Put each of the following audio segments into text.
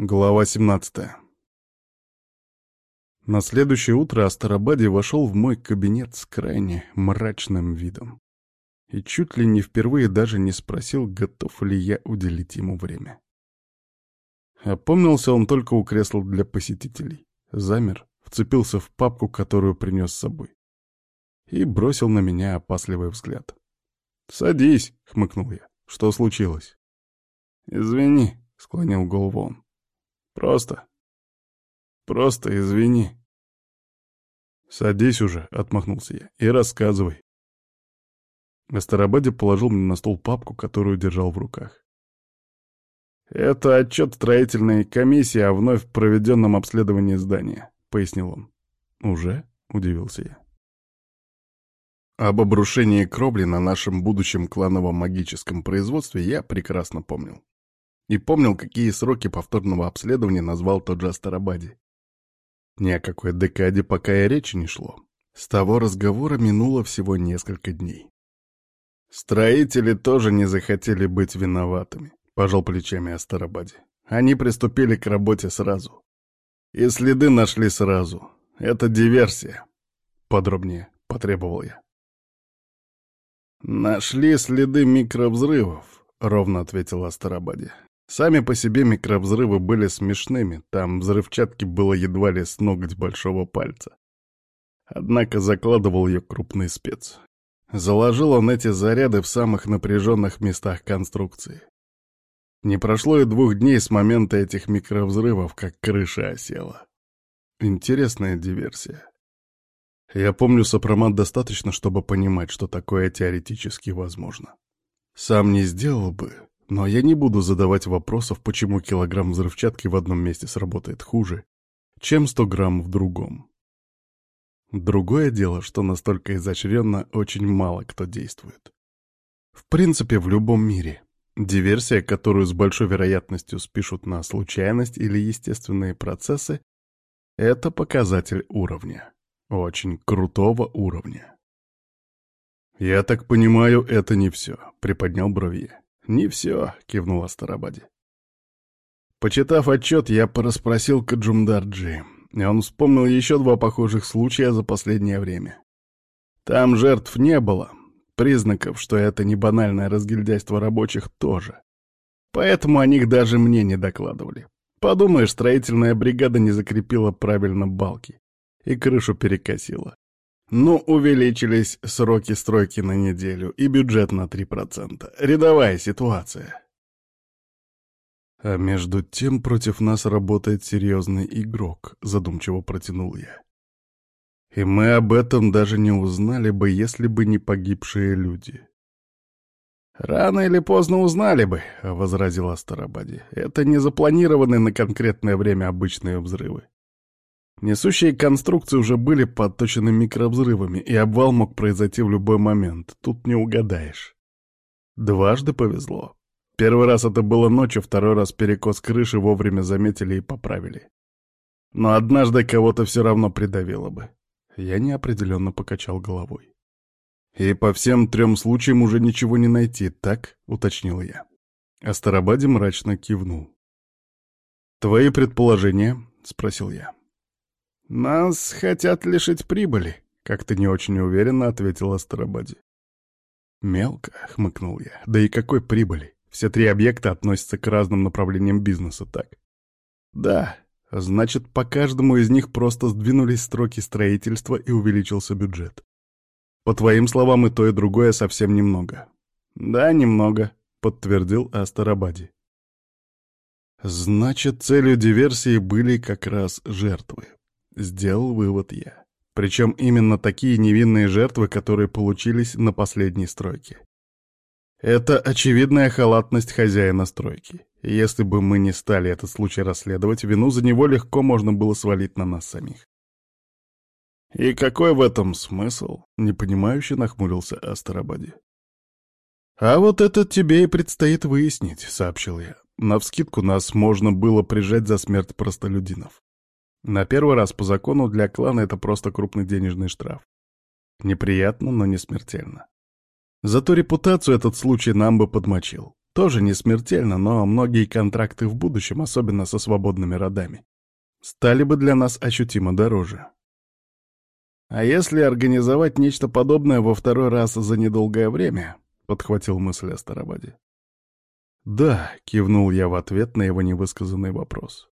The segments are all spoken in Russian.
Глава 17 На следующее утро Астарабаде вошел в мой кабинет с крайне мрачным видом. И чуть ли не впервые даже не спросил, готов ли я уделить ему время. Опомнился он только у кресла для посетителей. Замер, вцепился в папку, которую принес с собой. И бросил на меня опасливый взгляд. «Садись», — хмыкнул я. «Что случилось?» «Извини», — склонил голову он. Просто. Просто извини. Садись уже, отмахнулся я, и рассказывай. Астарабаде положил мне на стол папку, которую держал в руках. «Это отчет строительной комиссии о вновь проведенном обследовании здания», — пояснил он. «Уже?» — удивился я. Об обрушении кровли на нашем будущем клановом магическом производстве я прекрасно помнил. И помнил, какие сроки повторного обследования назвал тот же Астарабаде. Ни о какой декаде пока и речи не шло. С того разговора минуло всего несколько дней. Строители тоже не захотели быть виноватыми, пожал плечами Астарабаде. Они приступили к работе сразу. И следы нашли сразу. Это диверсия. Подробнее потребовал я. «Нашли следы микровзрывов», — ровно ответил Астарабаде. Сами по себе микровзрывы были смешными, там взрывчатки было едва ли с ноготь большого пальца. Однако закладывал ее крупный спец. Заложил он эти заряды в самых напряженных местах конструкции. Не прошло и двух дней с момента этих микровзрывов, как крыша осела. Интересная диверсия. Я помню сопромат достаточно, чтобы понимать, что такое теоретически возможно. Сам не сделал бы, но я не буду задавать вопросов, почему килограмм взрывчатки в одном месте сработает хуже, чем 100 грамм в другом. Другое дело, что настолько изощренно очень мало кто действует. В принципе, в любом мире. Диверсия, которую с большой вероятностью спишут на случайность или естественные процессы, это показатель уровня. Очень крутого уровня. «Я так понимаю, это не все», — приподнял брови. «Не все», — кивнул Астарабаде. Почитав отчет, я порасспросил Каджумдарджи, и он вспомнил еще два похожих случая за последнее время. Там жертв не было, признаков, что это не банальное разгильдяйство рабочих тоже. Поэтому о них даже мне не докладывали. Подумаешь, строительная бригада не закрепила правильно балки и крышу перекосила. Ну, увеличились сроки стройки на неделю и бюджет на 3%. Рядовая ситуация. А между тем против нас работает серьезный игрок, задумчиво протянул я. И мы об этом даже не узнали бы, если бы не погибшие люди. «Рано или поздно узнали бы», — возразил Астарабаде. «Это не запланированные на конкретное время обычные взрывы. Несущие конструкции уже были подточены микровзрывами, и обвал мог произойти в любой момент. Тут не угадаешь. Дважды повезло. Первый раз это было ночью, второй раз перекос крыши вовремя заметили и поправили. Но однажды кого-то все равно придавило бы. Я неопределенно покачал головой. «И по всем трем случаям уже ничего не найти, так?» — уточнил я. Астарабаде мрачно кивнул. «Твои предположения?» — спросил я. «Нас хотят лишить прибыли», — как-то не очень уверенно ответил Астарабаде. «Мелко», — хмыкнул я. «Да и какой прибыли? Все три объекта относятся к разным направлениям бизнеса, так?» «Да, значит, по каждому из них просто сдвинулись строки строительства и увеличился бюджет. По твоим словам, и то, и другое совсем немного». «Да, немного», — подтвердил Астарабаде. «Значит, целью диверсии были как раз жертвы», Сделал вывод я. Причем именно такие невинные жертвы, которые получились на последней стройке. Это очевидная халатность хозяина стройки. Если бы мы не стали этот случай расследовать, вину за него легко можно было свалить на нас самих. «И какой в этом смысл?» — непонимающе нахмурился Астарабаде. «А вот это тебе и предстоит выяснить», — сообщил я. «Навскидку нас можно было прижать за смерть простолюдинов. На первый раз по закону для клана это просто крупный денежный штраф. Неприятно, но не смертельно. Зато репутацию этот случай нам бы подмочил. Тоже не смертельно, но многие контракты в будущем, особенно со свободными родами, стали бы для нас ощутимо дороже. А если организовать нечто подобное во второй раз за недолгое время, подхватил мысль о Старобаде. Да, кивнул я в ответ на его невысказанный вопрос.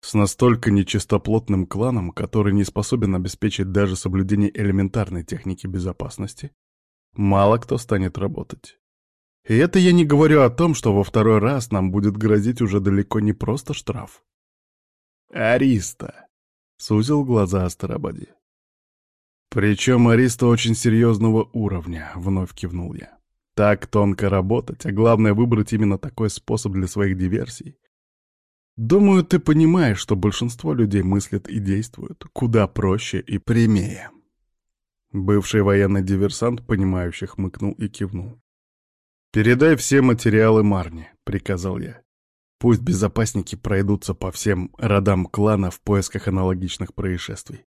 С настолько нечистоплотным кланом, который не способен обеспечить даже соблюдение элементарной техники безопасности, мало кто станет работать. И это я не говорю о том, что во второй раз нам будет грозить уже далеко не просто штраф. «Ариста!» — сузил глаза Астарабаде. «Причем Ариста очень серьезного уровня», — вновь кивнул я. «Так тонко работать, а главное выбрать именно такой способ для своих диверсий. Думаю, ты понимаешь, что большинство людей мыслят и действуют куда проще и прямее». Бывший военный диверсант, понимающий, хмыкнул и кивнул. «Передай все материалы Марне», — приказал я. «Пусть безопасники пройдутся по всем родам клана в поисках аналогичных происшествий.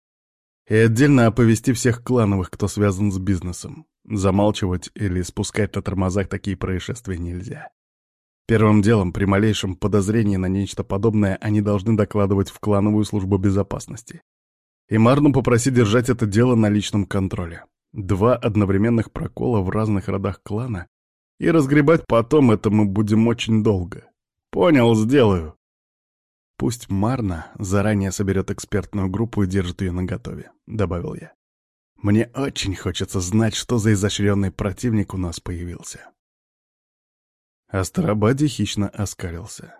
И отдельно оповести всех клановых, кто связан с бизнесом. Замалчивать или спускать на тормозах такие происшествия нельзя. Первым делом, при малейшем подозрении на нечто подобное, они должны докладывать в клановую службу безопасности. И Марну попросить держать это дело на личном контроле. Два одновременных прокола в разных родах клана и разгребать потом это мы будем очень долго. Понял, сделаю. Пусть Марна заранее соберет экспертную группу и держит ее наготове, добавил я. Мне очень хочется знать, что за изощренный противник у нас появился. Астарабаде хищно оскалился.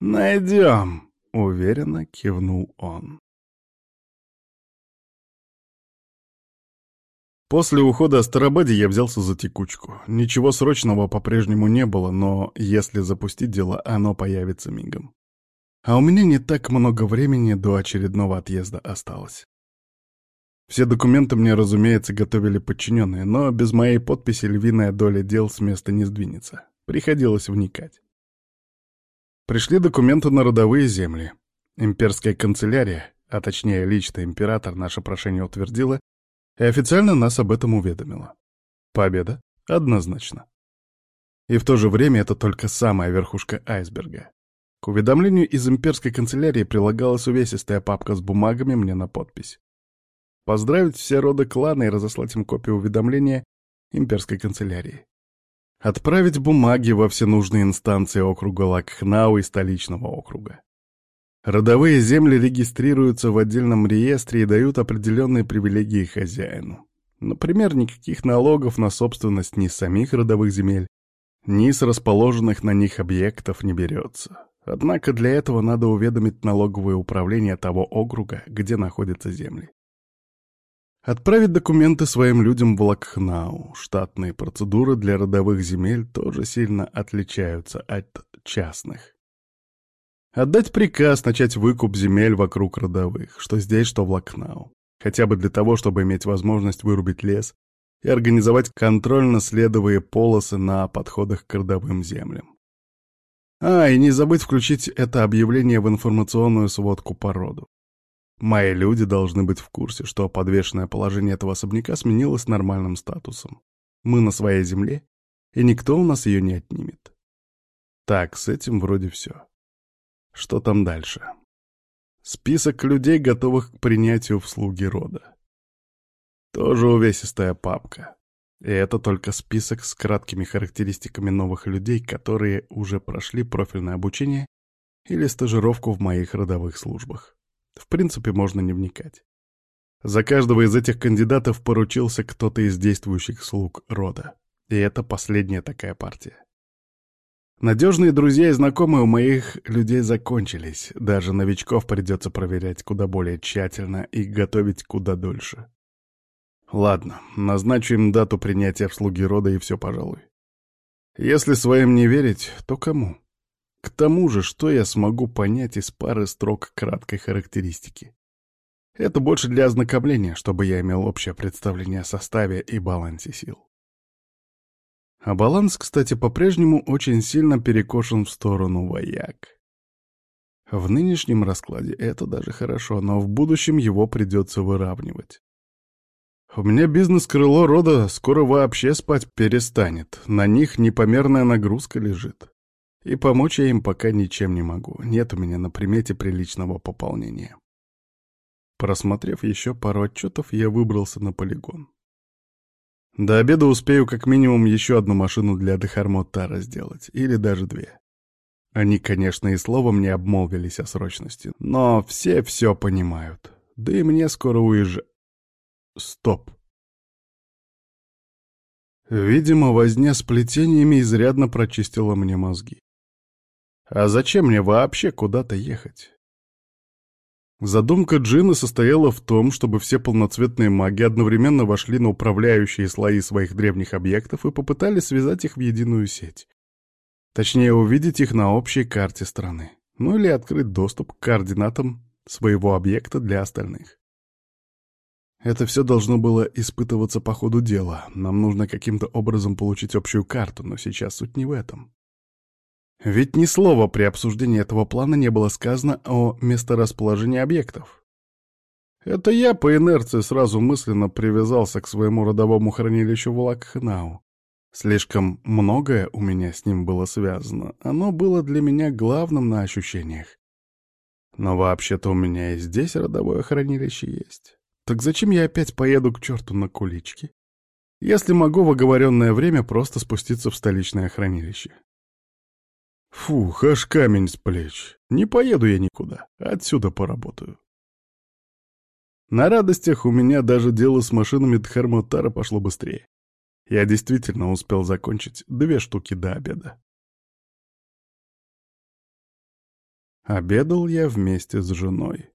«Найдем!» — уверенно кивнул он. После ухода Астарабаде я взялся за текучку. Ничего срочного по-прежнему не было, но если запустить дело, оно появится мигом. А у меня не так много времени до очередного отъезда осталось. Все документы мне, разумеется, готовили подчиненные, но без моей подписи львиная доля дел с места не сдвинется. Приходилось вникать. Пришли документы на родовые земли. Имперская канцелярия, а точнее лично император, наше прошение утвердила и официально нас об этом уведомила. Победа? Однозначно. И в то же время это только самая верхушка айсберга. К уведомлению из имперской канцелярии прилагалась увесистая папка с бумагами мне на подпись. Поздравить все роды клана и разослать им копию уведомления имперской канцелярии. Отправить бумаги во все нужные инстанции округа Лакхнау и столичного округа. Родовые земли регистрируются в отдельном реестре и дают определенные привилегии хозяину. Например, никаких налогов на собственность ни с самих родовых земель, ни с расположенных на них объектов не берется. Однако для этого надо уведомить налоговое управление того округа, где находятся земли. Отправить документы своим людям в Лакхнау. Штатные процедуры для родовых земель тоже сильно отличаются от частных. Отдать приказ начать выкуп земель вокруг родовых, что здесь, что в Лакнау. Хотя бы для того, чтобы иметь возможность вырубить лес и организовать контрольно-следовые полосы на подходах к родовым землям. А, и не забыть включить это объявление в информационную сводку по роду. Мои люди должны быть в курсе, что подвешенное положение этого особняка сменилось нормальным статусом. Мы на своей земле, и никто у нас ее не отнимет. Так, с этим вроде все. Что там дальше? Список людей, готовых к принятию в слуги рода. Тоже увесистая папка. И это только список с краткими характеристиками новых людей, которые уже прошли профильное обучение или стажировку в моих родовых службах. В принципе, можно не вникать. За каждого из этих кандидатов поручился кто-то из действующих слуг рода. И это последняя такая партия. Надежные друзья и знакомые у моих людей закончились. Даже новичков придется проверять куда более тщательно и готовить куда дольше. Ладно, назначу им дату принятия в слуги рода и все, пожалуй. Если своим не верить, то кому? К тому же, что я смогу понять из пары строк краткой характеристики? Это больше для ознакомления, чтобы я имел общее представление о составе и балансе сил. А баланс, кстати, по-прежнему очень сильно перекошен в сторону вояк. В нынешнем раскладе это даже хорошо, но в будущем его придется выравнивать. У меня бизнес-крыло рода скоро вообще спать перестанет. На них непомерная нагрузка лежит. И помочь я им пока ничем не могу. Нет у меня на примете приличного пополнения. Просмотрев еще пару отчетов, я выбрался на полигон. До обеда успею как минимум еще одну машину для Дехармотара сделать, или даже две. Они, конечно, и словом не обмолвились о срочности, но все все понимают. Да и мне скоро уезжать. Стоп. Видимо, возня с плетениями изрядно прочистила мне мозги. А зачем мне вообще куда-то ехать? Задумка Джина состояла в том, чтобы все полноцветные маги одновременно вошли на управляющие слои своих древних объектов и попытались связать их в единую сеть. Точнее, увидеть их на общей карте страны. Ну или открыть доступ к координатам своего объекта для остальных. Это все должно было испытываться по ходу дела. Нам нужно каким-то образом получить общую карту, но сейчас суть не в этом. Ведь ни слова при обсуждении этого плана не было сказано о месторасположении объектов. Это я по инерции сразу мысленно привязался к своему родовому хранилищу в Лакхнау. Слишком многое у меня с ним было связано. Оно было для меня главным на ощущениях. Но вообще-то у меня и здесь родовое хранилище есть. Так зачем я опять поеду к черту на кулички, если могу в оговоренное время просто спуститься в столичное хранилище? Фух, аж камень с плеч. Не поеду я никуда, отсюда поработаю. На радостях у меня даже дело с машинами Дхармотара пошло быстрее. Я действительно успел закончить две штуки до обеда. Обедал я вместе с женой.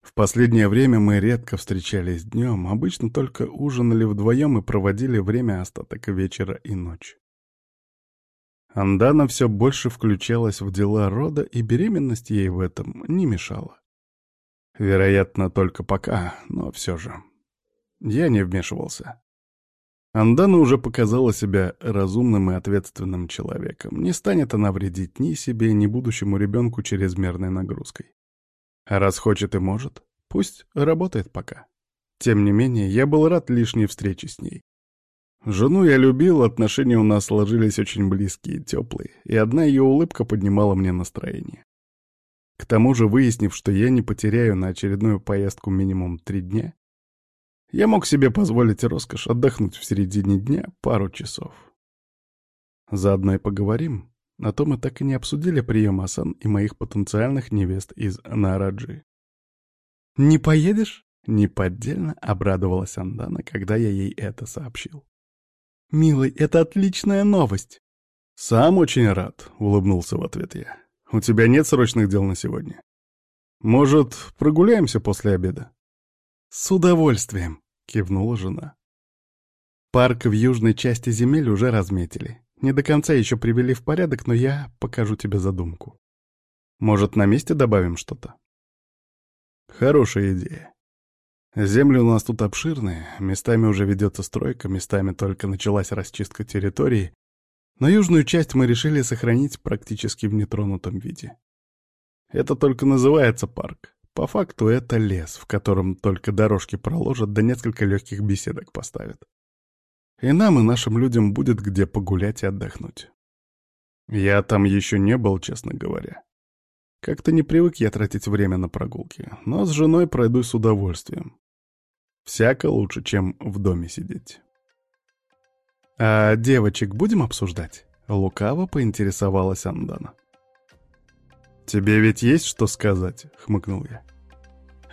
В последнее время мы редко встречались днем, обычно только ужинали вдвоем и проводили время остаток вечера и ночь. Андана все больше включалась в дела рода, и беременность ей в этом не мешала. Вероятно, только пока, но все же. Я не вмешивался. Андана уже показала себя разумным и ответственным человеком. Не станет она вредить ни себе, ни будущему ребенку чрезмерной нагрузкой. А раз хочет и может, пусть работает пока. Тем не менее, я был рад лишней встрече с ней. Жену я любил, отношения у нас сложились очень близкие, теплые, и одна ее улыбка поднимала мне настроение. К тому же, выяснив, что я не потеряю на очередную поездку минимум три дня, я мог себе позволить роскошь отдохнуть в середине дня пару часов. Заодно и поговорим а то мы так и не обсудили прием Асан и моих потенциальных невест из Нараджи. «Не поедешь?» — неподдельно обрадовалась Андана, когда я ей это сообщил. «Милый, это отличная новость!» «Сам очень рад», — улыбнулся в ответ я. «У тебя нет срочных дел на сегодня? Может, прогуляемся после обеда?» «С удовольствием», — кивнула жена. Парк в южной части земель уже разметили. Не до конца еще привели в порядок, но я покажу тебе задумку. Может, на месте добавим что-то? Хорошая идея. Земли у нас тут обширные, местами уже ведется стройка, местами только началась расчистка территории, но южную часть мы решили сохранить практически в нетронутом виде. Это только называется парк. По факту это лес, в котором только дорожки проложат, да несколько легких беседок поставят. И нам, и нашим людям будет где погулять и отдохнуть. Я там еще не был, честно говоря. Как-то не привык я тратить время на прогулки, но с женой пройду с удовольствием. Всяко лучше, чем в доме сидеть. «А девочек будем обсуждать?» — лукаво поинтересовалась Андана. «Тебе ведь есть что сказать?» — хмыкнул я.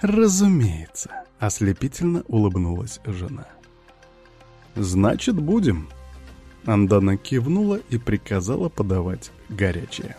«Разумеется», — ослепительно улыбнулась жена. «Значит, будем». Андана кивнула и приказала подавать горячее.